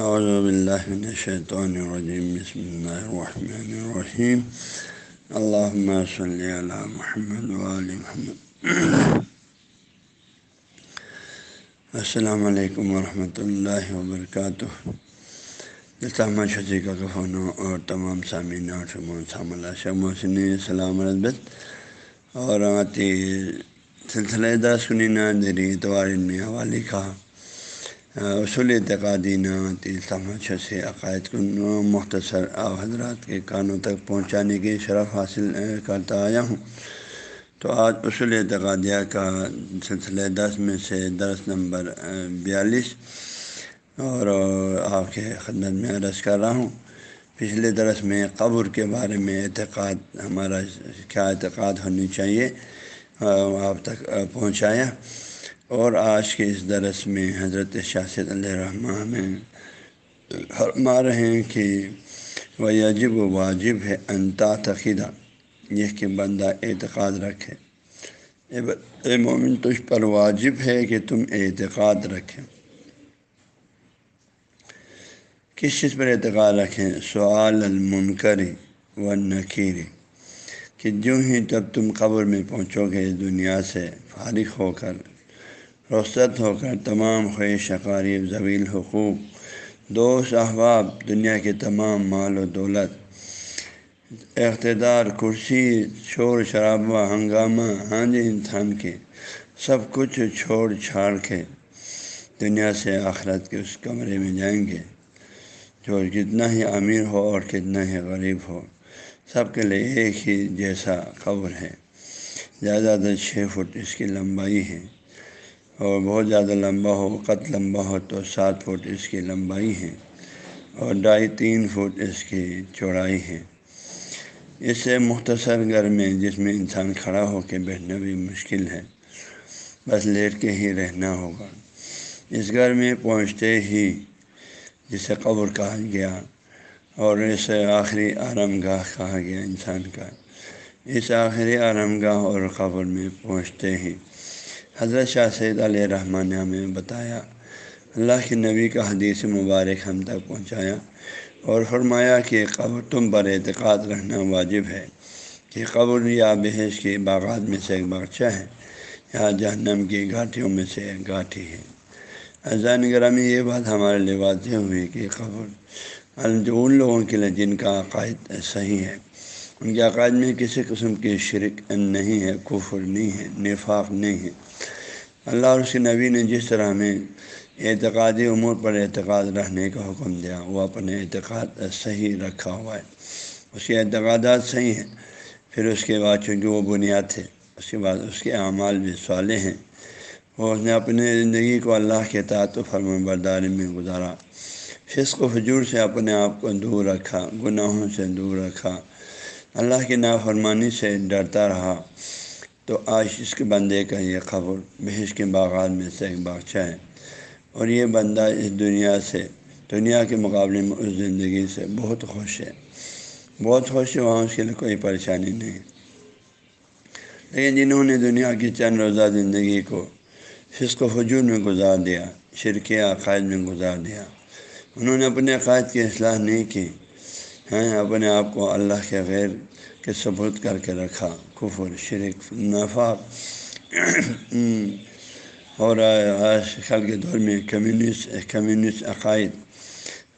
اعوذ باللہ من الشیطان الرجیم بسم اللہ الرحمن الرحیم اللہم صلی علی محمد و وآل محمد. السلام علیکم ورحمۃ اللہ وبرکاتہ علامہ شفیع کا کفنوں اور تمام سامعین اور شمون سام اللہ سامع شموسنی سلام رضبت اور آتی سلسلہ دس کنینا دری اتوار میں حوالی کا اصول اعتقادی نعتی تماچ سے عقائد کو مختصر حضرات کے کانوں تک پہنچانے کی شرف حاصل کرتا آیا ہوں۔ تو آج اصول اعتقادیہ کا سلسلہ دس میں سے درس نمبر بیالیس اور آپ کے خدمت میں عرض کر رہا ہوں۔ پچھلے درس میں قبر کے بارے میں اعتقاد، ہمارا کیا اعتقاد ہونی چاہیے؟ آپ تک پہنچایا۔ اور آج کے اس درس میں حضرت شاست علیہ رحمٰ میں فرما رہے ہیں کہ وہ عجب و واجب ہے انتا تقیدہ یہ کہ بندہ اعتقاد رکھے۔ اے مومن، تجھ پر واجب ہے کہ تم اعتقاد رکھیں کس چیز پر اعتقاد رکھیں سوال المنکری و نقیری کہ جو ہی تب تم قبر میں پہنچو گے اس دنیا سے فارغ ہو کر رخصت ہو کر تمام خواہش شقارب زویل حقوق دوست احباب، دنیا کے تمام مال و دولت، اقتدار، کرسی، شور، شرابہ، ہنگامہ ہاں جی انسان کے سب کچھ چھوڑ چھاڑ کے دنیا سے آخرت کے اس کمرے میں جائیں گے، جو جتنا ہی امیر ہو اور کتنا ہی غریب ہو، سب کے لیے ایک ہی جیسا قبر ہے۔ زیادہ تر چھ فٹ اس کی لمبائی ہے۔ اور بہت زیادہ لمبا ہو قط لمبا ہو تو سات فٹ اس کی لمبائی ہے اور ڈھائی تین فٹ اس کی چوڑائی ہے اس سے مختصر گھر میں جس میں انسان کھڑا ہو کے بیٹھنا بھی مشکل ہے، بس لیٹ کے ہی رہنا ہوگا۔ اس گھر میں پہنچتے ہی جسے قبر کہا گیا اور اسے آخری آرام گاہ کہا گیا انسان کا۔ اس آخری آرام گاہ اور قبر میں پہنچتے ہی حضرت شاہ سید علیہ رحمٰن نے ہمیں بتایا، اللہ کے نبی کا حدیث مبارک ہم تک پہنچایا اور فرمایا کہ قبر تم پر اعتقاد رہنا واجب ہے کہ قبر یا بحث کی باغات میں سے ایک باغچہ ہے یا جہنم کی گھاٹیوں میں سے ایک گھاٹی ہے۔ اذان گرامی یہ بات ہمارے لیے واضح ہوئی کہ قبر جو ان لوگوں کے لیے جن کا عقائد صحیح ہے، ان کے عقائد میں کسی قسم کی شرک نہیں ہے، کفر نہیں ہے، نفاق نہیں ہے۔ اللہ اور اس کے نبی نے جس طرح ہمیں اعتقادی امور پر اعتقاد رہنے کا حکم دیا، وہ اپنے اعتقاد صحیح رکھا ہوا ہے۔ اس کے اعتقادات صحیح ہیں، پھر اس کے بعد چونکہ وہ بنیاد تھے، اس کے بعد اس کے اعمال بھی صالح ہیں۔ وہ اس نے اپنی زندگی کو اللہ کے تعت و فرم برداری میں گزارا۔ فسق و حجور سے اپنے آپ کو دور رکھا، گناہوں سے دور رکھا۔ اللہ کی نافرمانی سے ڈرتا رہا۔ تو آج اس کے بندے کا یہ خبر بحث کے باغات میں سے ایک باغچہ ہے۔ اور یہ بندہ اس دنیا سے، دنیا کے مقابلے میں اس زندگی سے بہت خوش ہے۔ بہت خوش ہے، وہاں اس کے لیے کوئی پریشانی نہیں۔ لیکن جنہوں نے دنیا کی چند روزہ زندگی کو فسق و حجور میں گزار دیا شرک عقائد میں گزار دیا، انہوں نے اپنے عقائد کی اصلاح نہیں کی۔ ہیں اپنے آپ کو اللہ کے غیر کے ثبوت کر کے رکھا، کفر، شرک، نفاق، اور آج کل کے دور میں کمیونسٹ کمیونسٹ عقائد،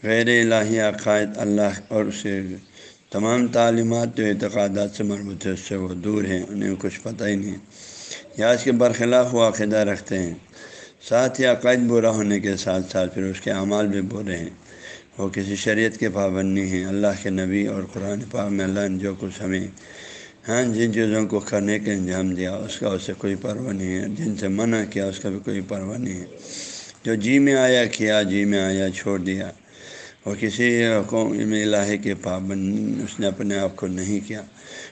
غیر الہی عقائد اللہ اور اسے تمام تعلیمات جو اعتقادات سے مربوط ہے اس سے وہ دور ہیں، انہیں کچھ پتہ ہی نہیں۔ یا اس کے برخلاف وہ عقیدہ رکھتے ہیں۔ ساتھ ہی عقائد برا ہونے کے ساتھ ساتھ پھر اس کے اعمال بھی برے ہیں۔ وہ کسی شریعت کے پابندی ہیں۔ اللہ کے نبی اور قرآن پاک میں اللہ نے جو کچھ ہمیں ہاں جن چیزوں کو کرنے کا انجام دیا، اس کا اس سے کوئی پرواہ نہیں ہے۔ جن سے منع کیا، اس کا بھی کوئی پرواہ نہیں ہے۔ جو جی میں آیا کیا جی میں آیا، چھوڑ دیا۔ اور کسی قوم الہی کے پابند اس نے اپنے آپ کو نہیں کیا۔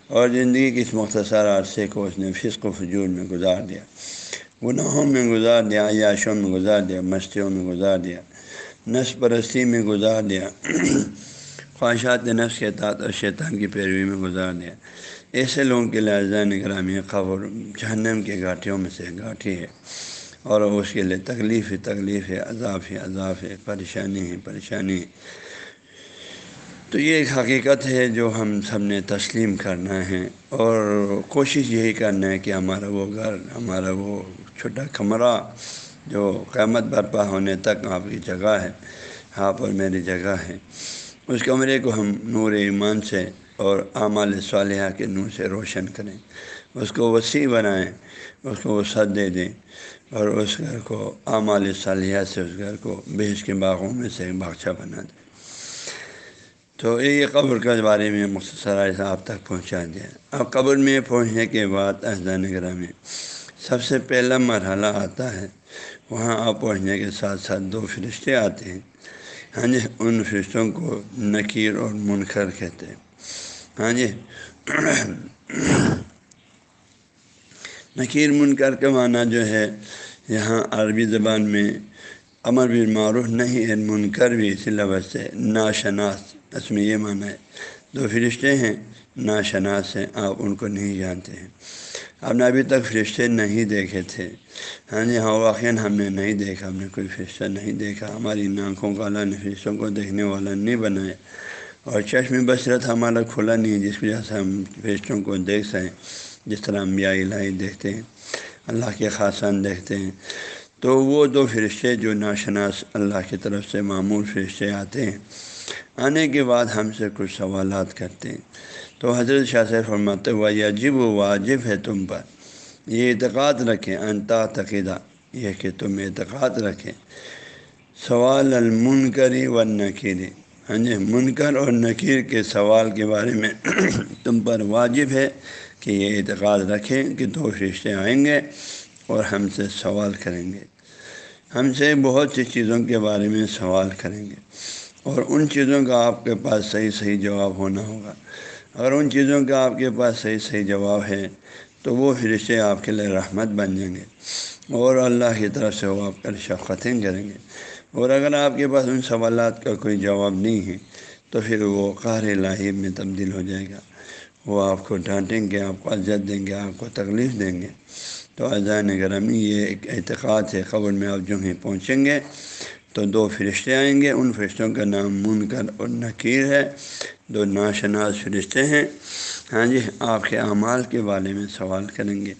اور زندگی کی اس مختصر عرصے کو اس نے فسق و فجور میں گزار دیا۔ گناہوں میں گزار دیا، عیاشوں میں گزار دیا، مستیوں میں گزار دیا۔ نس پرستی میں گزار دیا۔ خواہشات نفس کے تعت اور شیطان کی پیروی میں گزار دیا۔ ایسے لوگوں کے لہٰذا نگرامی خبر جہنم کے گھاٹیوں میں سے گھاٹی ہے اور اس کے لیے تکلیف ہی تکلیف ہے، عذاب ہی عذاب ہے، پریشانی ہی پریشانی ہے۔ تو یہ ایک حقیقت ہے جو ہم سب نے تسلیم کرنا ہے اور کوشش یہی کرنا ہے کہ ہمارا وہ گھر، ہمارا وہ چھوٹا کمرہ جو قیامت برپا ہونے تک آپ کی جگہ ہے، آپ اور میری جگہ ہے۔ اس کمرے کو ہم نور ایمان سے اور اعمال صالحہ کے نور سے روشن کریں۔ اس کو وسیع بنائیں، اس کو وسعت دے دیں اور اس گھر کو اعمال صالحہ سے، اس گھر کو بیش کے باغوں میں سے باغچہ بنا دیں۔ تو یہ قبر کے بارے میں مختصر آپ تک پہنچا دیا۔ اب قبر میں پہنچنے کے بعد احدان نگر میں سب سے پہلا مرحلہ آتا ہے۔ وہاں آپ پہنچنے کے ساتھ ساتھ دو فرشتے آتے ہیں۔ ہاں جی ان فرشتوں کو نکیر اور منکر کہتے ہیں۔ ہاں جی۔ نکیر منکر کا معنی جو ہے، یہاں عربی زبان میں امر بھی معروف نہیں ہے، منکر بھی اسی لفظ سے ناشناس، اس میں یہ معنی ہے۔ دو فرشتے ہیں، ناشناس ہیں، آپ ان کو نہیں جانتے ہیں۔ آپ نے ابھی تک فرشتے نہیں دیکھے تھے۔ ہاں جی ہاں واقع ہم نے نہیں دیکھا، ہم نے کوئی فرشتہ نہیں دیکھا۔ ہماری آنکھوں کو اللہ نے فرشتوں کو دیکھنے والا نہیں بنایا۔ اور چشم بصرت ہمارا کھلا نہیں ہے، جس وجہ سے ہم فرشتوں کو دیکھ سکیں۔ جس طرح ہم الہی دیکھتے ہیں، اللہ کے خاصان دیکھتے ہیں۔ تو وہ دو فرشتے جو ناشناس اللہ کی طرف سے معمول فرشتے آتے ہیں۔ آنے کے بعد ہم سے کچھ سوالات کرتے ہیں۔ تو حضرت شاہ سے فرماتے ہوا عجیب و واجب ہے تم پر یہ اعتقاد رکھیں، انتا تقیدہ، یہ کہ تم اعتقاد رکھیں۔ سوال المنکری و نکیری ہاں جی منکر اور نکیر کے سوال کے بارے میں تم پر واجب ہے کہ یہ اعتقاد رکھیں کہ دو فرشتے آئیں گے اور ہم سے سوال کریں گے۔ ہم سے بہت سی چیزوں کے بارے میں سوال کریں گے اور ان چیزوں کا آپ کے پاس صحیح صحیح جواب ہونا ہوگا۔ اگر ان چیزوں کا آپ کے پاس صحیح صحیح جواب ہے، تو وہ فرشتے آپ کے لیے رحمت بن جائیں گے اور اللہ کی طرف سے وہ آپ کا شفقتیں کریں گے۔ اور اگر آپ کے پاس ان سوالات کا کوئی جواب نہیں ہے، تو پھر وہ قار لاہب میں تبدیل ہو جائے گا۔ وہ آپ کو ڈانٹیں گے، آپ کو عزت دیں گے، آپ کو تکلیف دیں گے۔ تو اذان گرمی یہ ایک اعتقاد ہے خبر میں آپ جو ہی پہنچیں گے تو دو فرشتے آئیں گے۔ ان فرشتوں کا نام منکر اور نکیر ہے۔ دو ناشناس فرشتے ہیں۔ ہاں جی آپ کے اعمال کے بارے میں سوال کریں گے۔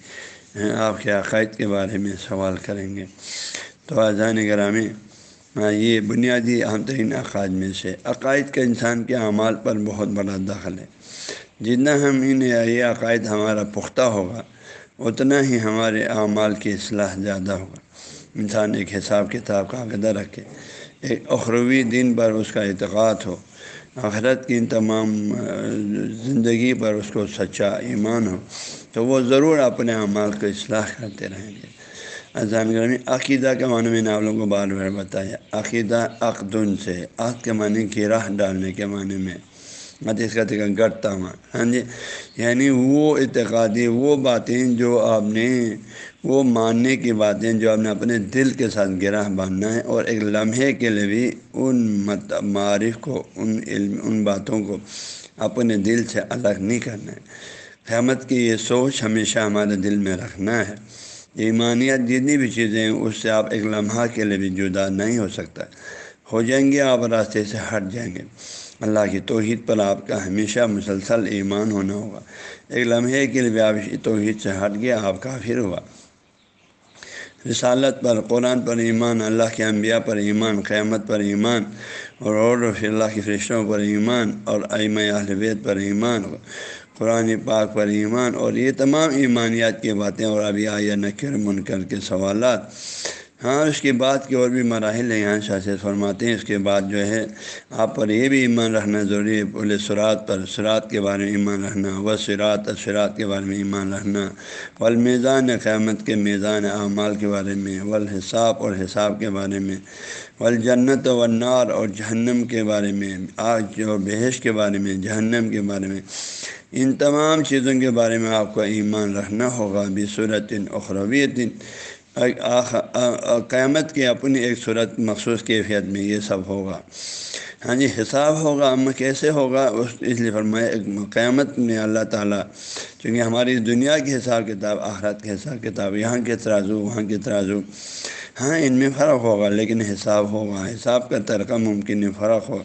ہاں، آپ کے عقائد کے بارے میں سوال کریں گے۔ تو اذان گرامی ہاں یہ بنیادی اہم ترین عقائد میں سے، عقائد کا انسان کے اعمال پر بہت بڑا دخل ہے۔ جتنا ہم ان یہ عقائد ہمارا پختہ ہوگا، اتنا ہی ہمارے اعمال کی اصلاح زیادہ ہوگا۔ انسان ایک حساب کتاب کا عقدہ رکھے، ایک اخروی دن پر اس کا اعتقاد ہو۔ آخرت کی ان تمام زندگی پر اس کو سچا ایمان ہو، تو وہ ضرور اپنے اعمال کو اصلاح کرتے رہیں گے۔ اذان گرامی، عقیدہ کے معنی میں نے آپ لوگوں کو بار بار بتایا، عقیدہ عقدن سے، عقد کے معنی کی راہ ڈالنے کے معنی میں۔ حدیث کا تک گٹتا ہوا ہاں جی یعنی وہ اعتقادی، وہ باتیں جو آپ نے، وہ ماننے کی باتیں جو آپ نے اپنے دل کے ساتھ گرہ باندھنا ہے اور ایک لمحے کے لیے بھی ان مت، معارف کو، ان علم، ان باتوں کو اپنے دل سے الگ نہیں کرنا ہے۔ قیامت کی یہ سوچ ہمیشہ ہمارے دل میں رکھنا ہے۔ ایمانیت جتنی بھی چیزیں ہیں، اس سے آپ ایک لمحہ کے لیے بھی جدا نہیں ہو سکتا۔ ہو جائیں گے، آپ راستے سے ہٹ جائیں گے۔ اللہ کی توحید پر آپ کا ہمیشہ مسلسل ایمان ہونا ہوگا۔ ایک لمحے کے لیے آپ توحید سے ہٹ گیا آپ کا پھر ہوا۔ رسالت پر، قرآن پر ایمان، اللہ کے انبیاء پر ایمان، قیامت پر ایمان، اور اور فی اللہ کی فرشتوں پر ایمان، اور ایم بیت پر ایمان، قرآن پاک پر ایمان، اور یہ تمام ایمانیات کی باتیں، اور ابھی آیا نکر، منکر کے سوالات۔ ہاں اس کے بعد کی اور بھی مراحل ہیں، یہاں شاہ فرماتے ہیں، اس کے بعد جو ہے، آپ پر یہ بھی ایمان رکھنا ضروری ہے بولے سرات پر سرات کے بارے میں ایمان رکھنا و سرات اسرات کے بارے میں ایمان رکھنا، والمیزان، قیامت کے میزان اعمال کے بارے میں، والحساب اور حساب کے بارے میں، والجنت والنار اور جہنم کے بارے میں، آگ جو بحث کے بارے میں، جہنم کے بارے میں، ان تمام چیزوں کے بارے میں آپ کو ایمان رکھنا ہوگا، بصورت اخرویت قیامت کی اپنی ایک صورت مخصوص کیفیت میں یہ سب ہوگا۔ ہاں جی حساب ہوگا، ہم کیسے ہوگا؟ اس اس لیے فرمایا قیامت میں اللہ تعالیٰ، چونکہ ہماری دنیا کی حساب کتاب، آخرت کے حساب کتاب، یہاں کے ترازو، وہاں کے ترازو ہاں ان میں فرق ہوگا، لیکن حساب ہوگا۔ حساب کا ترقہ ممکن ہے، فرق ہو۔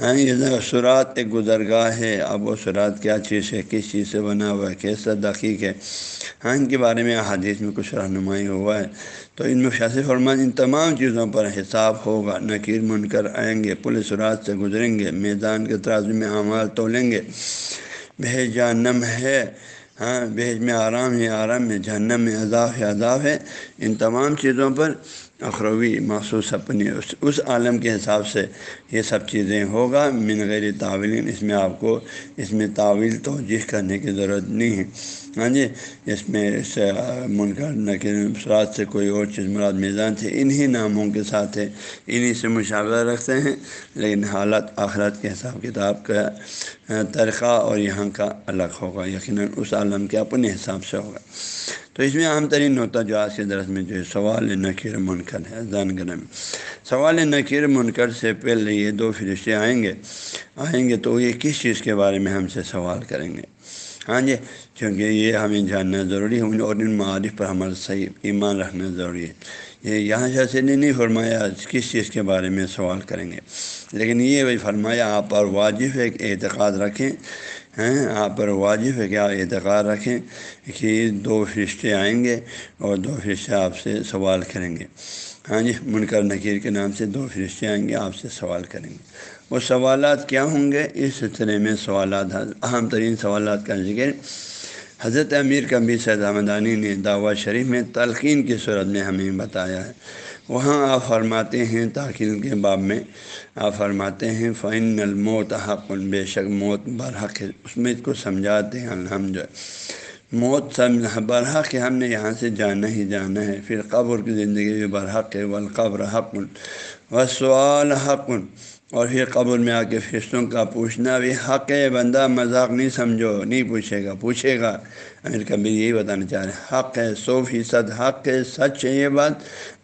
ہاں، یہ سرات ایک گزرگاہ ہے۔ اب وہ سرات کیا چیز ہے، کس چیز سے بنا ہوا ہے، کیسا دقیق ہے۔ ہاں ان کے بارے میں حدیث میں کچھ رہنمائی ہوا ہے۔ تو ان میں شاسی فرمان ان تمام چیزوں پر حساب ہوگا، نکیر من کر آئیں گے پولیس رات سے گزریں گے، میدان کے ترازو میں اعمال تولیں گے۔ بہ جانم ہے۔ ہاں بھیج میں آرام ہے، آرام میں جہنم میں عذاب ہے عذاب ہے۔ ان تمام چیزوں پر اخروی مخصوص اپنی اس اس عالم کے حساب سے یہ سب چیزیں ہوگا، من غیر تعویل اس میں آپ کو اس میں تعویل توجہ کرنے کی ضرورت نہیں ہے۔ ہاں جی اس میں اس منکر نقرات سے کوئی اور چیز مراد میزان سے انہی ناموں کے ساتھ ہے، انہی سے مشاورہ رکھتے ہیں، لیکن حالت آخرت کے حساب کتاب کا طریقہ اور یہاں کا الگ ہوگا، یقیناً اس عالم کے اپنے حساب سے ہوگا۔ تو اس میں عام ترین نوتا جو آج کے درس میں جو ہے، سوال نکیر منکر ہے زان گرہ میں سوال نکیر منکر سے پہلے یہ دو فرشتے آئیں گے۔ آئیں گے تو یہ کس چیز کے بارے میں ہم سے سوال کریں گے؟ ہاں جی چونکہ یہ ہمیں جاننا ضروری ہے اور ان معارف پر ہمارا صحیح ایمان رکھنا ضروری ہے۔ یہ یہاں سے نہیں فرمایا کس چیز کے بارے میں سوال کریں گے۔ لیکن یہ وہی فرمایا آپ پر واجب ہے کہ اعتقاد رکھیں ہیں آپ پر واجب ہے کہ آپ اعتقاد رکھیں کہ دو فرشتے آئیں گے اور دو فرشتے آپ سے سوال کریں گے۔ ہاں جی منکر نکیر کے نام سے دو فرشتے آئیں گے، آپ سے سوال کریں گے۔ وہ سوالات کیا ہوں گے؟ اس سلسلے میں سوالات، اہم ترین سوالات کا ذکر حضرت امیر کبیر سید احمدانی نے دعوت شریف میں تلقین کی صورت میں ہمیں بتایا ہے۔ وہاں آپ فرماتے ہیں، تاخیر کے باب میں آپ فرماتے ہیں فعن الموت حق، بے شک موت برحق ہے۔ اس میں اس کو سمجھاتے ہیں ہم جو موت سمجھ، برحق ہے، ہم نے یہاں سے جانا ہی جانا ہے۔ پھر قبر کی زندگی بھی برحق ہے، والقبر حق۔ و سوال حق۔ اور پھر قبر میں آ کے فرشتوں کا پوچھنا بھی حق ہے، بندہ مذاق نہیں سمجھو، نہیں پوچھے گا پوچھے گا۔ امیر کبھی یہی بتانا چاہ رہے ہیں حق ہے، سو فیصد حق ہے، سچ ہے یہ بات۔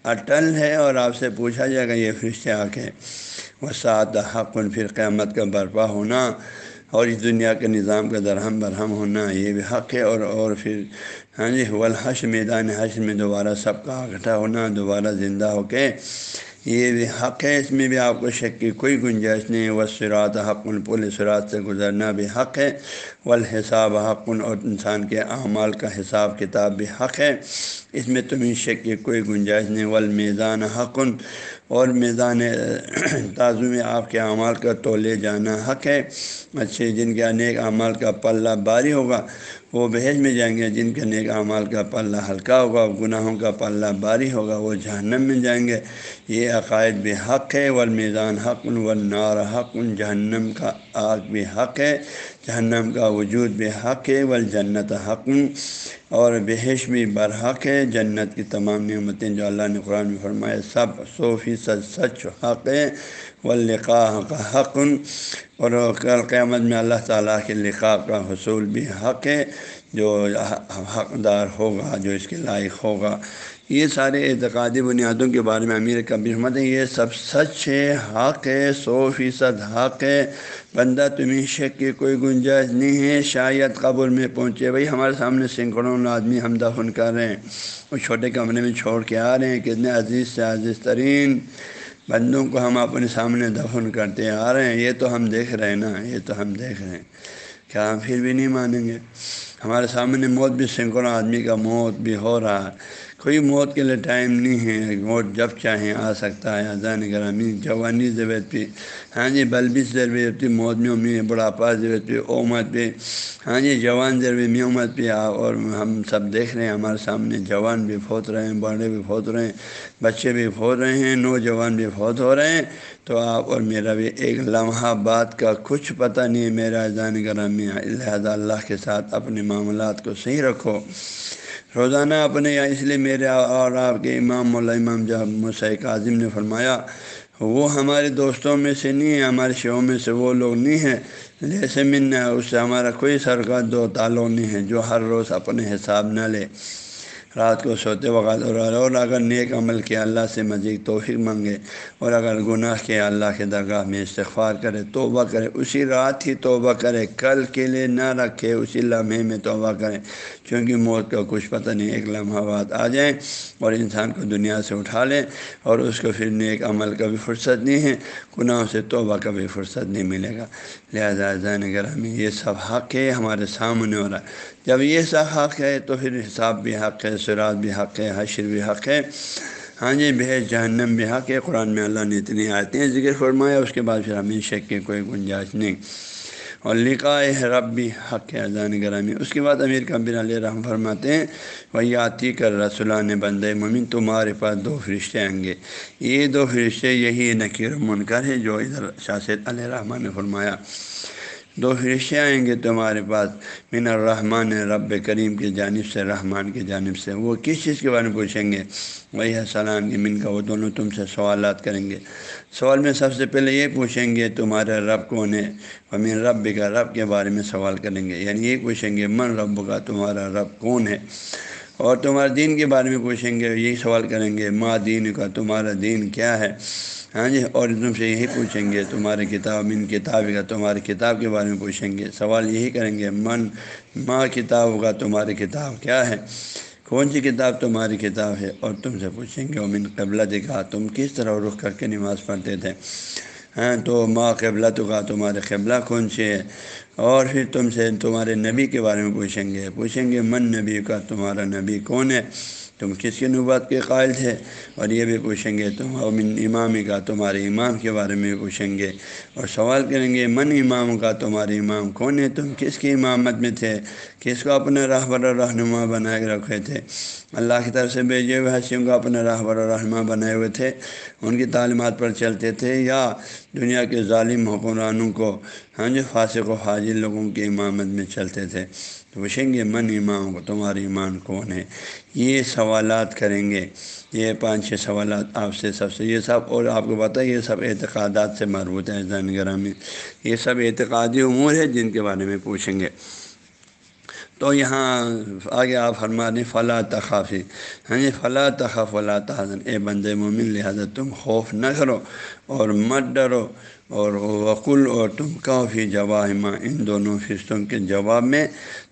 اٹل ہے اور آپ سے پوچھا جائے گا، یہ فرشتے آ کے۔ وہ سات حق پھر قیامت کا برپا ہونا اور اس دنیا کے نظام کا درہم برہم ہونا، یہ بھی حق ہے۔ اور اور پھر ہاں جی والحش میدان حش میں دوبارہ سب کا اکٹھا ہونا، دوبارہ زندہ ہو کے یہ بھی حق ہے، اس میں بھی آپ کو شک کی کوئی گنجائش نہیں و سرات حق پل سرات سے گزرنا بھی حق ہے، والحساب حق اور انسان کے اعمال کا حساب کتاب بھی حق ہے۔ اس میں تمہیں شک کی کوئی گنجائش نہیں، والمیزان حق اور میدان تازو میں آپ کے اعمال کا تولے جانا حق ہے۔ اچھے جن کے انیک اعمال کا پلہ باری ہوگا وہ بھیج میں جائیں گے، جن کے نیک اعمال کا پلہ ہلکا ہوگا گناہوں کا پلہ باری ہوگا، وہ جہنم میں جائیں گے۔ یہ عقائد بھی حق ہے والمیزان حق، والنار حق، جہنم کا آگ بھی حق ہے۔ جہنم کا وجود بھی حق ہے، والجنت حق اور بحث بھی برحق ہے۔ جنت کی تمام نعمتیں جو اللہ نے قرآن میں فرمائے سب سو فیصد سچ حق ہے۔ واللقاء کا حق اور کل قیامت میں اللہ تعالیٰ کے لقاء کا حصول بھی حق ہے۔ جو حقدار ہوگا، جو اس کے لائق ہوگا۔ یہ سارے اعتقادی بنیادوں کے بارے میں امیر کبیر احمد ہے۔ یہ سب سچ ہے، حق ہے، سو فیصد حق ہے۔ بندہ تمہیں شک کی کوئی گنجائش نہیں ہے، شاید قبر میں پہنچے۔ بھائی، ہمارے سامنے سینکڑوں آدمی ہم دفن کر رہے ہیں۔ وہ چھوٹے کمرے میں چھوڑ کے آ رہے ہیں۔ کتنے عزیز سے عزیز ترین بندوں کو ہم اپنے سامنے دفن کرتے آ رہے ہیں۔ یہ تو ہم دیکھ رہے ہیں نا، یہ تو ہم دیکھ رہے ہیں۔ کیا ہم پھر بھی نہیں مانیں گے؟ ہمارے سامنے موت بھی سینکڑوں آدمی کا موت بھی ہو رہا ہے۔ کوئی موت کے لیے ٹائم نہیں ہے، موت جب چاہیں آ سکتا ہے اذان گرامی، جوانی ضرورت پہ۔ ہاں جی بلبی ضرورت پہ موت میں امی بڑھاپا ضرورت پہ اومت پہ۔ ہاں جی جوان ضرور میں امت پہ۔ اور ہم سب دیکھ رہے ہیں، ہمارے سامنے جوان بھی پھوت رہے ہیں، بڑے بھی پھوت رہے ہیں، بچے بھی پھوت رہے ہیں، نوجوان بھی فوت ہو رہے ہیں۔ تو آپ اور میرا بھی ایک لمحہ بات کا کچھ پتہ نہیں ہے، میرا اذان گرامی، لہٰذا اللہ کے ساتھ اپنے معاملات کو صحیح رکھو۔ روزانہ اپنے یا اس لیے میرے اور آپ کے امام مولا امام جب مسیق اعظم نے فرمایا، وہ ہمارے دوستوں میں سے نہیں ہے ہمارے شعوں میں سے وہ لوگ نہیں ہیں۔ جیسے ملنا اس سے ہمارا کوئی سرکار دو تعلق نہیں ہے جو ہر روز اپنے حساب نہ لے۔ رات کو سوتے وقت اور اور اگر نیک عمل کیا اللہ سے مزید توفیق مانگے اور اگر گناہ کیا اللہ کے درگاہ میں استغفار کرے، توبہ کرے، اسی رات ہی توبہ کرے، کل کے لیے نہ رکھے، اسی لمحے میں توبہ کرے کیونکہ موت کا کچھ پتہ نہیں، ایک لمحہ بعد آ جائیں اور انسان کو دنیا سے اٹھا لیں اور اس کو پھر نیک عمل کا بھی فرصت نہیں ہے، گناہوں سے توبہ کا بھی فرصت نہیں ملے گا۔ لہٰذا زین گرمی یہ سب حق ہے ہمارے سامنے ہو رہا ہے۔ جب یہ سب حق ہے تو پھر حساب بھی حق ہے سراج بھی حق ہے، حشر بھی حق ہے۔ ہاں جی بے جہنم بھی حق ہے۔ قرآن میں اللہ نے اتنی آتے ہیں ذکر فرمایا اس کے بعد پھر ہمیں شک کی کوئی گنجائش نہیں۔ اور لکھا ہے رب بھی حق ہے، اذان گرامی۔ اس کے بعد امیر کبیر علیہ رحم فرماتے ہیں وہی آتی کر رسول نے بند ممن تمہارے پاس دو فرشتے آئیں گے۔ یہ دو فرشتے یہی نکیر منکر ہے جو ادھر شاست علیہ رحمٰن نے فرمایا۔ دو فرشتے آئیں گے تمہارے پاس، من الرحمٰن رب کریم کی جانب سے، رحمان کی جانب سے۔ وہ کس چیز کے بارے میں پوچھیں گے؟ وہی السلام کی من کا، وہ دونوں تم سے سوالات کریں گے۔ سوال میں سب سے پہلے یہ پوچھیں گے تمہارا رب کون ہے؟ ومن رب کا رب کے بارے میں سوال کریں گے۔ یعنی یہ پوچھیں گے، من رب کا تمہارا رب کون ہے؟ اور تمہارے دین کے بارے میں پوچھیں گے، یہی سوال کریں گے، ماں دین کا تمہارا دین کیا ہے؟ ہاں جی اور تم سے یہی پوچھیں گے تمہاری کتاب، ان کتاب کا تمہاری کتاب کے بارے میں پوچھیں گے، سوال یہی کریں گے، من، ماں کتاب کا تمہاری کتاب کیا ہے؟ کون سی کتاب تمہاری کتاب ہے؟ اور تم سے پوچھیں گے امن قبلہ دکھا تم کس طرح رخ کر کے نماز پڑھتے تھے؟ ہاں تو ماں قبلہ تو کا تمہارے قبلہ کون سی ہے اور پھر تم سے تمہارے نبی کے بارے میں پوچھیں گے۔ پوچھیں گے، من نبی کا تمہارا نبی کون ہے؟ تم کس کی نبات کے قائل تھے؟ اور یہ بھی پوچھیں گے، تم امن امام کا، تمہارے امام کے بارے میں پوچھیں گے۔ اور سوال کریں گے، من امام کا، تمہارے امام کون ہے تم کس کی امامت میں تھے؟ کس کو اپنا راہ بر رہنما بنا کے رکھے تھے؟ اللہ کی طرف سے بھیجے ہوئے حسیوں کو اپنا راہ بر رہنما بنائے ہوئے تھے؟ ان کی تعلیمات پر چلتے تھے یا دنیا کے ظالم حکمرانوں کو ہاں جو فاسق و حاضر لوگوں کی امامت میں چلتے تھے؟ تو پوچھیں گے، من امام کو تمہاری ایمان کون ہے؟ یہ سوالات کریں گے۔ یہ پانچ چھ سوالات آپ سے، سب سے، یہ سب، اور آپ کو پتہ یہ سب اعتقادات سے مربوط ہے زین گرامی۔ یہ سب اعتقادی امور ہے جن کے بارے میں پوچھیں گے۔ تو یہاں آگے آپ فرما دیں فلاں تخافی۔ ہاں جی فلاں تخاف فلاں تحزن۔ اے بند مومن، لہٰذا تم خوف نہ کرو اور مت ڈرو۔ اور وقل، اور تم کافی جواب ان دونوں فرستوں کے جواب میں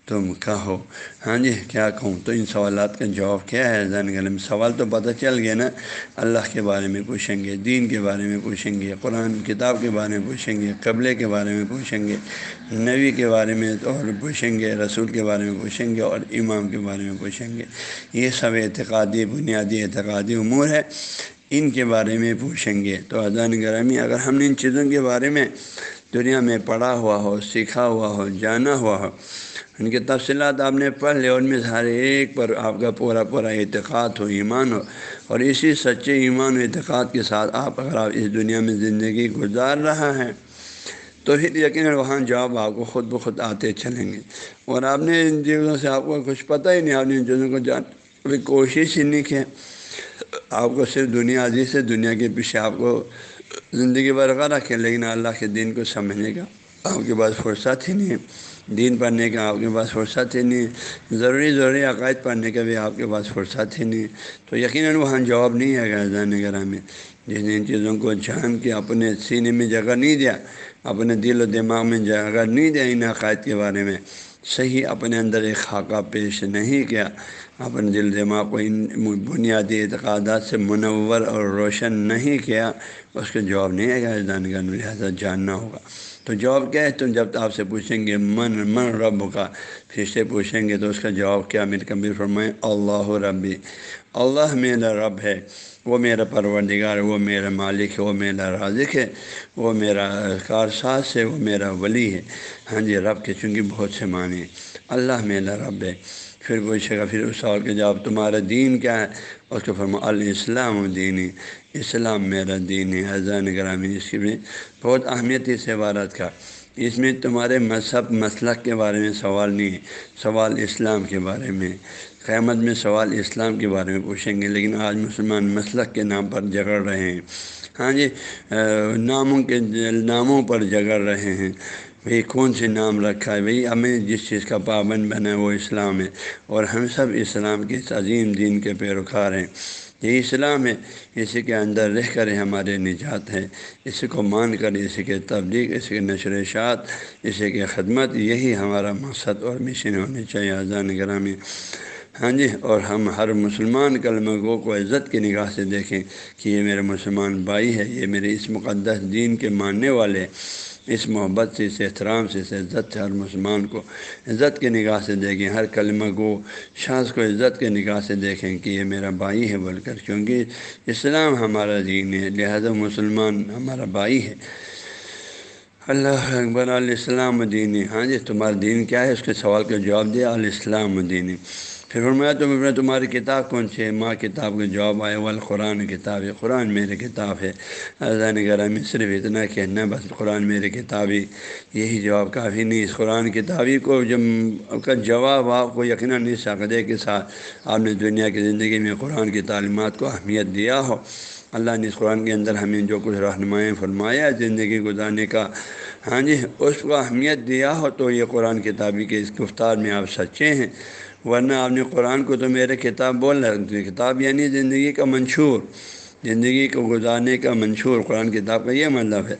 تم کہو۔ ہاں جی کیا کہوں؟ تو ان سوالات کا جواب کیا ہے؟ زین گلم سوال تو پتہ چل گیا نا۔ اللہ کے بارے میں پوچھیں گے، دین کے بارے میں پوچھیں گے، قرآن، کتاب کے بارے میں پوچھیں گے، قبلے کے بارے میں پوچھیں گے، نبی کے بارے میں اور پوچھیں گے، رسول کے بارے میں پوچھیں گے اور امام کے بارے میں پوچھیں گے۔ یہ سب اعتقادی، بنیادی اعتقادی امور ہے۔ ان کے بارے میں پوچھیں گے۔ تو اذان گرامی، اگر ہم نے ان چیزوں کے بارے میں دنیا میں پڑھا ہوا ہو، سیکھا ہوا ہو، جانا ہوا ہو ان کی تفصیلات آپ نے پڑھ لے اور میں ہر ایک پر آپ کا پورا پورا اعتقاد ہو، ایمان ہو۔ اور اسی سچے ایمان و اعتقاد کے ساتھ آپ اگر آپ اس دنیا میں زندگی گزار رہا ہے تو پھر یقیناً وہاں جواب آپ کو خود بخود آتے چلیں گے۔ اور آپ نے ان چیزوں سے آپ کو کچھ پتہ ہی نہیں، آپ نے ان چیزوں کو جان ابھی کوشش ہی نہیں کی۔ آپ کو صرف دنیا عزیز سے دنیا کے پیچھے آپ کو زندگی برقرار رکھے، لیکن اللہ کے دین کو سمجھنے کا آپ کے پاس فرصت ہی نہیں ہے۔ دین پڑھنے کا آپ کے پاس فرصت ہی نہیں، ضروری ضروری عقائد پڑھنے کا بھی آپ کے پاس فرصت ہی نہیں۔ تو یقیناً وہاں جواب نہیں ہے غیر گرہ میں۔ جس نے ان چیزوں کو جان کے اپنے سینے میں جگہ نہیں دیا، اپنے دل و دماغ میں جگہ نہیں دیا ان عقائد کے بارے میں، صحیح اپنے اندر ایک خاکہ پیش نہیں کیا۔ اپنے دل دماغ کو ان بنیادی اعتقادات سے منور اور روشن نہیں کیا، اس کا جواب نہیں ہے غیر دانگر لہٰذا جاننا ہوگا۔ تو جواب کیا ہے؟ تو جب آپ سے پوچھیں گے، من من رب کا؟ پھر سے پوچھیں گے تو اس کا جواب کیا؟ میر کبیر فرمائیں اللہ ربی، اللہ میرا رب ہے، وہ میرا پروردگار وہ میرا مالک ہے، وہ میرا رازق ہے، وہ میرا کار ساز ہے، وہ میرا ولی ہے۔ ہاں جی رب کے چونکہ بہت سے معنی اللہ میرا رب ہے۔ پھر پوچھے گا پھر اس سوال کے جواب، تمہارا دین کیا ہے؟ اس کو فرما الاسلام دینی اسلام میرا دین ہے حضان گرامی اس کی بھی بہت اہمیت اس عبارت کا۔ اس میں تمہارے مذہب، مسلک کے بارے میں سوال نہیں ہے، سوال اسلام کے بارے میں قیامت میں سوال اسلام کے بارے میں پوچھیں گے، لیکن آج مسلمان مسلک کے نام پر جگڑ رہے ہیں۔ ہاں جی ناموں کے، ناموں پر جگڑ رہے ہیں۔ بھئی کون سے نام رکھا ہے؟ بھئی ہمیں جس چیز کا پابند بنا ہے وہ اسلام ہے۔ اور ہم سب اسلام کے اس عظیم دین کے پیروکار ہیں۔ یہ اسلام ہے اسی کے اندر رہ کر ہمارے نجات ہے۔ اسی کو مان کر اسی کے تبلیغ اسی کے نشر اشاعت اسی کے خدمت، یہی ہمارا مقصد اور مشن ہونی چاہیے اذان گرامی۔ ہاں جی اور ہم ہر مسلمان کلمہ گو کو عزت کی نگاہ سے دیکھیں کہ یہ میرے مسلمان بھائی ہے یہ میرے اس مقدس دین کے ماننے والے اس محبت سے، اس احترام سے، اس عزت سے ہر مسلمان کو عزت کی نگاہ سے دیکھیں، ہر کلمہ گو شاذ کو عزت کے نگاہ سے دیکھیں کہ یہ میرا بھائی ہے بول کر کیونکہ اسلام ہمارا دین ہے، لہذا مسلمان ہمارا بھائی ہے۔ اللہ اکبر، علیہ السلام دینی ہاں جی تمہارا دین کیا ہے؟ اس کے سوال کا جواب دیا علیہ السلام دینی پھر فرمایا تم اپنا تمہاری کتاب کون سی ہے؟ ماں کتاب کا جواب آئے وال قرآن کتاب ہے۔ قرآن میری کتاب ہے۔ اذان گرہ میں صرف اتنا کہنا، بس قرآن میری کتاب ہی، یہی جواب کافی نہیں۔ اس قرآن کتابی کو جب کا جواب آپ کو یقیناً نہیں سکتے کے ساتھ آپ نے دنیا کی زندگی میں قرآن کی تعلیمات کو اہمیت دیا ہو۔ اللہ نے اس قرآن کے اندر ہمیں جو کچھ رہنمائیں فرمایا زندگی گزارنے کا ہاں جی اس کو اہمیت دیا ہو تو یہ قرآن کتابی کے اس گفتار میں آپ سچے ہیں۔ ورنہ آپ نے قرآن کو تو میرے کتاب بول رہے کتاب یعنی زندگی کا منشور، زندگی کو گزارنے کا منشور۔ قرآن کتاب کا یہ مطلب ہے۔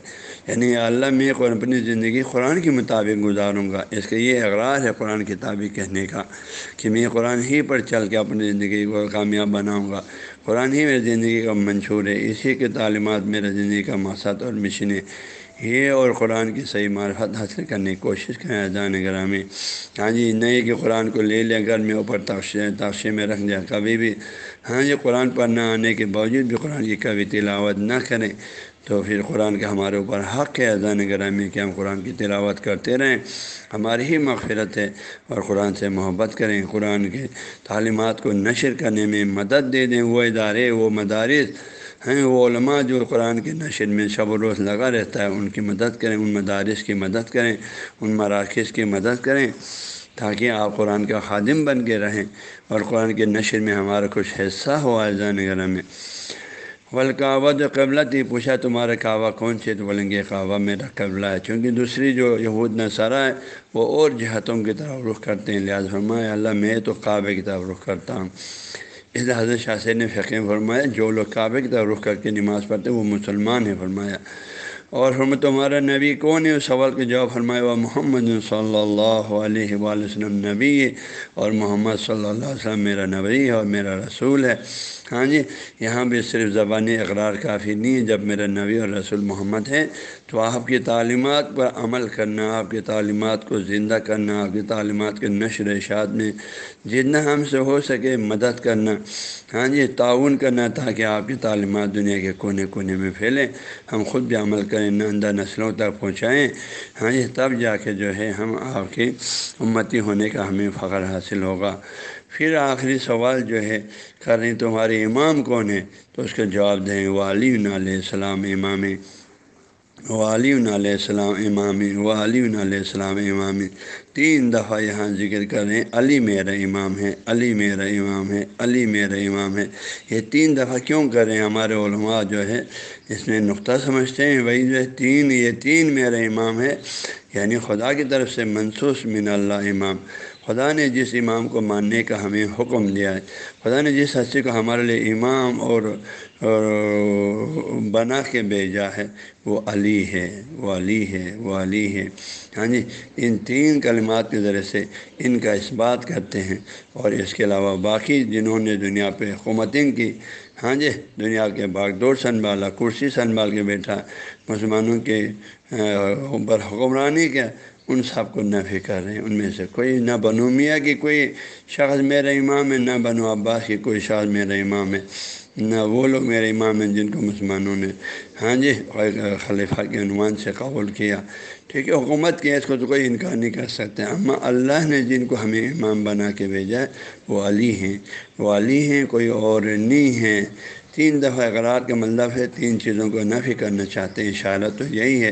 یعنی اللہ میں قرآن اپنی زندگی قرآن کے مطابق گزاروں گا۔ اس کا یہ اقرار ہے قرآن کتابی کہنے کا کہ میں قرآن ہی پر چل کے اپنی زندگی کو کامیاب بناؤں گا۔ قرآن ہی میری زندگی کا منشور ہے۔ اسی کے تعلیمات میرے زندگی کا مقصد اور مشن ہے۔ یہ اور قرآن کی صحیح معرفت حاصل کرنے کی کوشش کریں، اذان گرامی۔ ہاں جی نئے کہ قرآن کو لے لیں، گھر میں اوپر تقشے میں رکھ دیا کبھی بھی۔ ہاں جی قرآن پر نہ آنے کے باوجود بھی قرآن کی کبھی تلاوت نہ کریں۔ تو پھر قرآن کا ہمارے اوپر حق ہے، اذان گرامی کہ ہم قرآن کی تلاوت کرتے رہیں۔ ہماری ہی مغفرت ہے اور قرآن سے محبت کریں۔ قرآن کے تعلیمات کو نشر کرنے میں مدد دے دیں۔ وہ ادارے، وہ مدارس ہیں وہ علماء جو قرآن کے نشر میں شب و روز لگا رہتا ہے، ان کی مدد کریں، ان مدارس کی مدد کریں، ان مراکز کی مدد کریں تاکہ آپ قرآن کا خادم بن کے رہیں اور قرآن کے نشر میں ہمارا کچھ حصہ ہو اذان گرہ میں۔ ولکعبہ جو قبلہ تھی، پوچھا تمہارا کعبہ کون سے؟ تو بولیں گے کعبہ میرا قبلہ ہے۔ چونکہ دوسری جو یہود نصارہ ہے، وہ اور جہتوں کی طرف رخ کرتے ہیں۔ لہٰذا فرمایا، اللہ میں تو کعبے کی طرف رخ کرتا ہوں۔ اس حضرت شاہ نے فقہ فرمایا، جو لوگ کعبے کی طرف رخ کر کے نماز پڑھتے وہ مسلمان ہیں، فرمایا۔ اور ہم تمہارا نبی کون ہے؟ اس سوال کے جواب فرمایا، وہ محمد صلی اللہ علیہ وسلم نبی ہے، اور محمد صلی اللہ علیہ وسلم میرا نبی ہے اور میرا رسول ہے۔ ہاں جی یہاں بھی صرف زبانی اقرار کافی نہیں ہے۔ جب میرا نبی اور رسول محمد ہے تو آپ کی تعلیمات پر عمل کرنا، آپ کی تعلیمات کو زندہ کرنا، آپ کی تعلیمات کے نشر اشاعت میں جتنا ہم سے ہو سکے مدد کرنا ہاں جی تعاون کرنا تاکہ آپ کی تعلیمات دنیا کے کونے کونے میں پھیلیں۔ ہم خود بھی عمل کریں نندہ نسلوں تک پہنچائیں۔ ہاں جی تب جا کے جو ہے ہم آپ کی امتی ہونے کا ہمیں فخر حاصل ہوگا۔ پھر آخری سوال جو ہے کر رہی تمہارے امام کون ہے تو اس کا جواب دیں وہ علی علیہ السلام، امام و علیہ السلام امامی و علیہ السلام امامی تین دفعہ یہاں ذکر کریں علی میرا امام ہے، علی میرا امام ہے، علی میرا امام ہے۔ یہ تین دفعہ کیوں کریں ہمارے علماء جو ہے، اس میں نقطہ سمجھتے ہیں، وہی جو ہے، تین، یہ تین میرا امام ہے۔ یعنی خدا کی طرف سے منسوس من اللہ امام۔ خدا نے جس امام کو ماننے کا ہمیں حکم دیا ہے، خدا نے جس ہستی کو ہمارے لیے امام اور بنا کے بھیجا ہے، وہ علی ہے، وہ علی ہے، وہ علی ہے۔ ہاں جی ان تین کلمات کے ذریعے سے ان کا اس بات کرتے ہیں اور اس کے علاوہ باقی جنہوں نے دنیا پہ حکومتیں کی ہاں جی دنیا کے باغ دور سنبھالا کرسی سنبھال کے بیٹھا مسلمانوں کے اوپر حکمرانی کیا ان سب کو نفی کر رہے ہیں ان میں سے کوئی نہ بنو میاں کی کوئی شخص میرا امام ہے، نہ بنو عباس کی کوئی شخص میرا امام ہے، نہ وہ لوگ میرے امام ہیں جن کو مسلمانوں نے ہاں جی خلیفہ کے عنوان سے قبول کیا۔ ٹھیک ہے، حکومت کی اس کو تو کوئی انکار نہیں کر سکتے۔ اما اللہ نے جن کو ہمیں امام بنا کے بھیجا ہے، وہ علی ہیں۔ وہ علی ہیں، کوئی اور نہیں ہیں۔ تین دفعہ اقرار کا مطلب ہے تین چیزوں کو نفی کرنا چاہتے ہیں اشارہ تو یہی ہے۔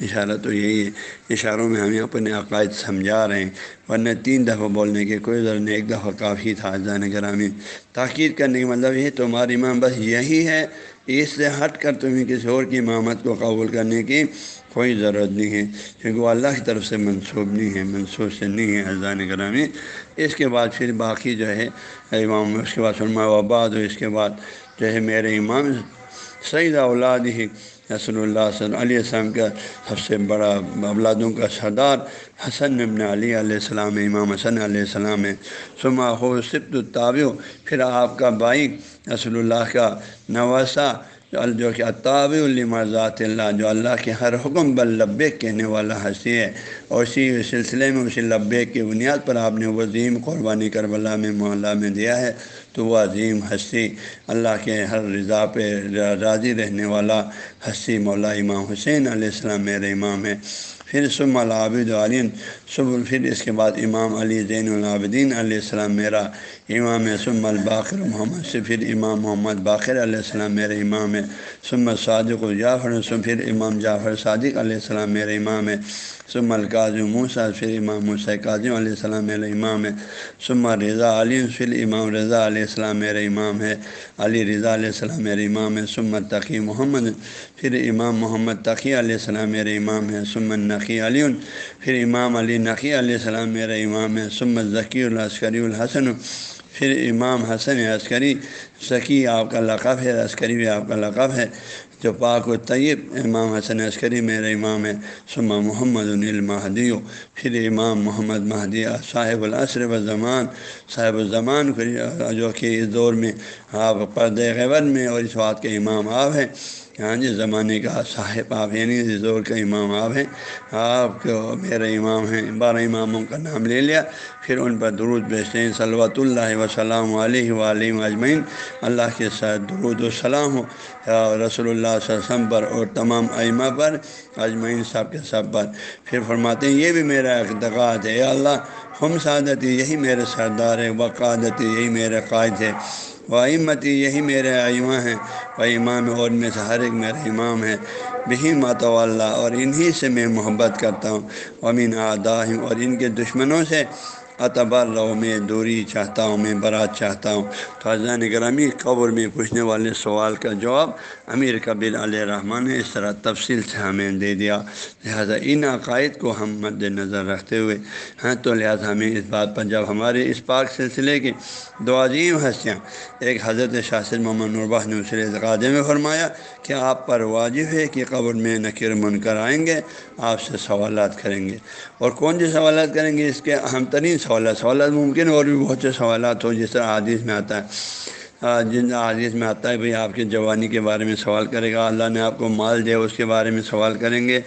اشارہ تو یہی ہے۔ اشاروں میں ہمیں اپنے عقائد سمجھا رہے ہیں۔ ورنہ تین دفعہ بولنے کے کوئی ضرور نہیں، ایک دفعہ کافی تھا جان گرامی۔ تاکید کرنے کا مطلب یہ تمہارا امام بس یہی ہے، اس سے ہٹ کر تمہیں کسی اور کی امامت کو قبول کرنے کی کوئی ضرورت نہیں ہے۔ کیونکہ وہ اللہ کی طرف سے منسوب نہیں ہے، منسوب سے نہیں ہے حضان کرامی اس کے بعد پھر باقی جو ہے، امام اس کے بعد سلما وباد اس کے بعد جو ہے، میرے امام سعید اولاد ہی رسول اللہ صلی علیہ السلام کا سب سے بڑا اولادوں کا سردار حسن ابن علی علیہ السلام امام حسن علیہ السلام سما ہو سبت الطابع پھر آپ کا بھائی رسول اللہ کا نواسا جو کہ اطاب المرضات اللہ، جو اللہ کے ہر حکم بل لبیک کہنے والا ہنسی ہے۔ اور اسی سلسلے میں اسی لبیک کی بنیاد پر آپ نے وزیم قربانی کربلا میں محلہ میں دیا ہے، تو وہ عظیم ہستی اللہ کے ہر رضا پہ راضی رہنے والا ہستی مولا امام حسین علیہ السلام میرے امام ہے پھر سم العابد عالین سب پھر اس کے بعد امام علی زین العابدین علیہ السلام میرا امام سم الباقر محمد، سے پھر امام محمد باقر علیہ السلام میرے امام ہے سم صادق الجعفر سم پھر امام جعفر صادق علیہ السلام میرے امام ہے۔ سم القاظم موسا پھر امام موسیٰ کاظم علیہ السلام میرا امام ہے سما رضا علی پھر امام رضا علیہ السلام میرا امام ہے علی رضا علیہ السلام میرے امام ہے سمت تقی محمد پھر امام محمد تقی علیہ السلام میرے امام ہے سمن نقی علی پھر امام علی نقی علیہ السلام میرا امام ہے سمت ذکی العسکری الحسن پھر امام حسن عسکری ذکی آپ کا لقب ہے عسکری بھی آپ کا لقب ہے جو پاک و طیب۔ امام حسن عسکری میرے امام ہے سما محمد المحدی پھر امام محمد مہدی صاحب العصر و زمان۔ صاحب الزمان جو کہ اس دور میں آپ پردے غبر میں اور اس بات کے امام آپ ہیں۔ ہاں جی زمانے کا صاحب آپ یعنی اس دور کا امام آپ ہیں۔ آپ کو میرے امام ہیں، بارہ اماموں کا نام لے لیا۔ پھر ان پر درود بیچتے ہیں۔ صلوۃ اللہ وسلم علیہ وعلیم اجمعین۔ اللہ کے ساتھ درود السلام ہو۔ رسول اللہ صلی اللہ علیہ وسلم پر اور تمام ائمہ پر، اجمعین صاحب کے سب پر۔ پھر فرماتے ہیں، یہ بھی میرا اقتقاد ہے۔ اللہ، ہم سعادتی یہی میرے سردار ہے وقادتی یہی میرے قائد ہے و امتی یہی میرے ائمہ ہیں۔ و امام اور میں سے ہر ایک میرا امام ہے بہی مات اللہ اور انہی سے میں محبت کرتا ہوں۔ امین آداہم اور ان کے دشمنوں سے اعتبار رہو میں دوری چاہتا ہوں میں برات چاہتا ہوں۔ تو حضران گرامی قبر میں پوچھنے والے سوال کا جواب امیر کبیر علیہ رحمٰن نے اس طرح تفصیل سے ہمیں دے دیا۔ لہٰذا ان عقائد کو ہم مد نظر رکھتے ہوئے ہیں تو لہٰذا ہمیں اس بات پر جب ہمارے اس پاک سلسلے کی دو عظیم ہستیاں ایک حضرت شاثر محمد نربہ نے اسے اعتقاد میں فرمایا کہ آپ پر واجب ہے کہ قبر میں نکر من کر آئیں گے، آپ سے سوالات کریں گے۔ اور کون سے سوالات کریں گے؟ اس کے اہم ترین سوالات سوالات ممکن اور بھی بہت سے سوالات ہو جس طرح حادث میں آتا ہے۔ جن حادث میں آتا ہے بھائی آپ کی جوانی کے بارے میں سوال کرے گا، اللہ نے آپ کو مال دیا، اس کے بارے میں سوال کریں گے۔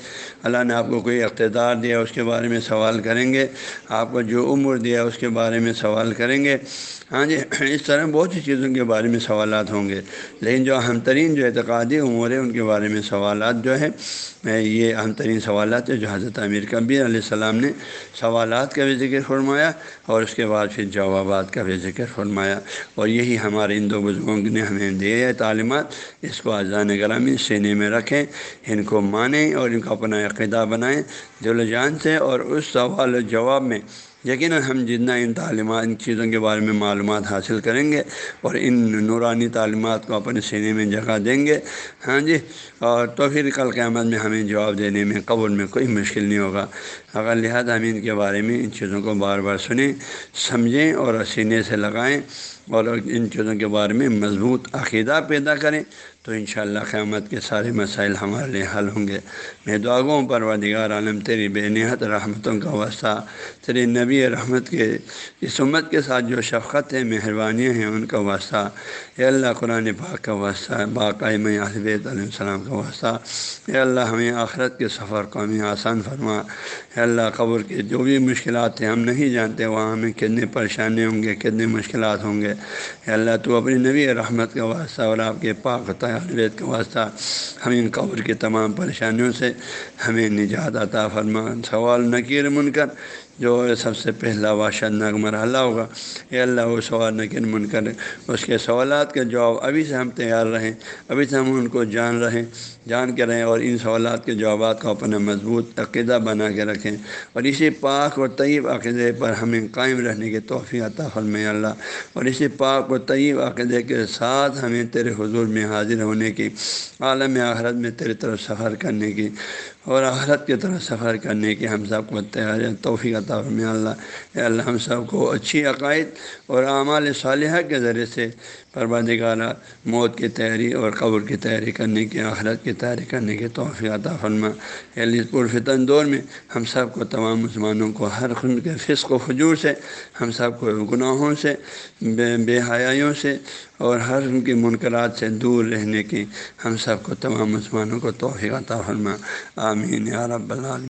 اللہ نے آپ کو کوئی اقتدار دیا، اس کے بارے میں سوال کریں گے۔ آپ کو جو عمر دیا، اس کے بارے میں سوال کریں گے۔ ہاں جی اس طرح بہت سی چیزوں کے بارے میں سوالات ہوں گے۔ لیکن جو اہم ترین جو اعتقادی امور ہے ان کے بارے میں سوالات جو ہے یہ اہم ترین سوالات ہیں جو حضرت امیر کبیر علیہ السلام نے سوالات کا بھی ذکر فرمایا اور اس کے بعد پھر جوابات کا بھی ذکر فرمایا۔ اور یہی ہمارے ان دو بزرگوں نے ہمیں دیے ہے تعلیمات، اس کو اذان گرامی سینے میں رکھیں، ان کو مانیں اور ان کو اپنا عقیدہ بنائیں۔ دل جان سے اور اس سوال و جواب میں یقیناً ہم جتنا ان تعلیمات ان چیزوں کے بارے میں معلومات حاصل کریں گے اور ان نورانی تعلیمات کو اپنے سینے میں جگہ دیں گے۔ ہاں جی اور تو پھر کل قیامت میں ہمیں جواب دینے میں قبول میں کوئی مشکل نہیں ہوگا۔ اگر لہٰذا ہم ان کے بارے میں ان چیزوں کو بار بار سنیں، سمجھیں اور سینے سے لگائیں اور ان چیزوں کے بارے میں مضبوط عقیدہ پیدا کریں۔ تو انشاءاللہ قیامت کے سارے مسائل ہمارے لیے حل ہوں گے۔ میں دعاگوں پر ودگار عالم، تیری بے نہایت رحمتوں کا واسطہ تیری نبی رحمت کے، اس امت کے ساتھ جو شفقت ہے، مہربانیاں ہیں، ان کا واسطہ۔ اے اللہ، قرآن پاک کا واسطہ باقاعم علیہ السلام کا واسطہ۔ اے اللہ، ہمیں آخرت کے سفر کو ہمیں آسان فرما۔ اے اللہ، قبر کے جو بھی مشکلات ہیں، ہم نہیں جانتے، وہاں ہمیں کتنے پریشانی ہوں گے کتنے مشکلات ہوں گے۔ اے اللہ، تو اپنی نبی رحمت کا واسطہ اور آپ کے پاک طیات کا واسطہ ہمیں ان قبر کی تمام پریشانیوں سے ہمیں نجات عطا فرما۔ سوال نکیر من کر جو سب سے پہلا واشدناک مرحلہ ہوگا۔ اے اللہ، وہ سوال نکن من کر اس کے سوالات کے جواب ابھی سے ہم تیار رہیں، ابھی سے ہم ان کو جان رہیں، جان کے رہیں اور ان سوالات کے جوابات کو اپنا مضبوط عقیدہ بنا کے رکھیں۔ اور اسی پاک و طیب عقیدے پر ہمیں قائم رہنے کی توفیع عطا فرمائے اللہ۔ اور اسی پاک و طیب عقیدے کے ساتھ ہمیں تیرے حضور میں حاضر ہونے کی، عالم آخرت میں تیرے طرف سفر کرنے کی اور آخرت کی طرف سفر کرنے کی ہم سب کو تیار توفیق عطا فرمائے۔ اللہ اے اللہ ہم سب کو اچھی عقائد اور اعمال صالحہ کے ذریعے سے پروادگارہ موت کی تیاری اور قبر کی تیاری کرنے کی، آخرت کی تیاری کرنے کی توفیق عطا فرما علی پرفتن دور میں ہم سب کو تمام مسلمانوں کو ہر خن کے فسق و فجور سے، ہم سب کو گناہوں سے، بے بے حیائیوں سے اور ہر ان کی منقرات سے دور رہنے کی ہم سب کو تمام مسلمانوں کو توفیق عطا فرما۔ آمین۔ یا رب العالمین۔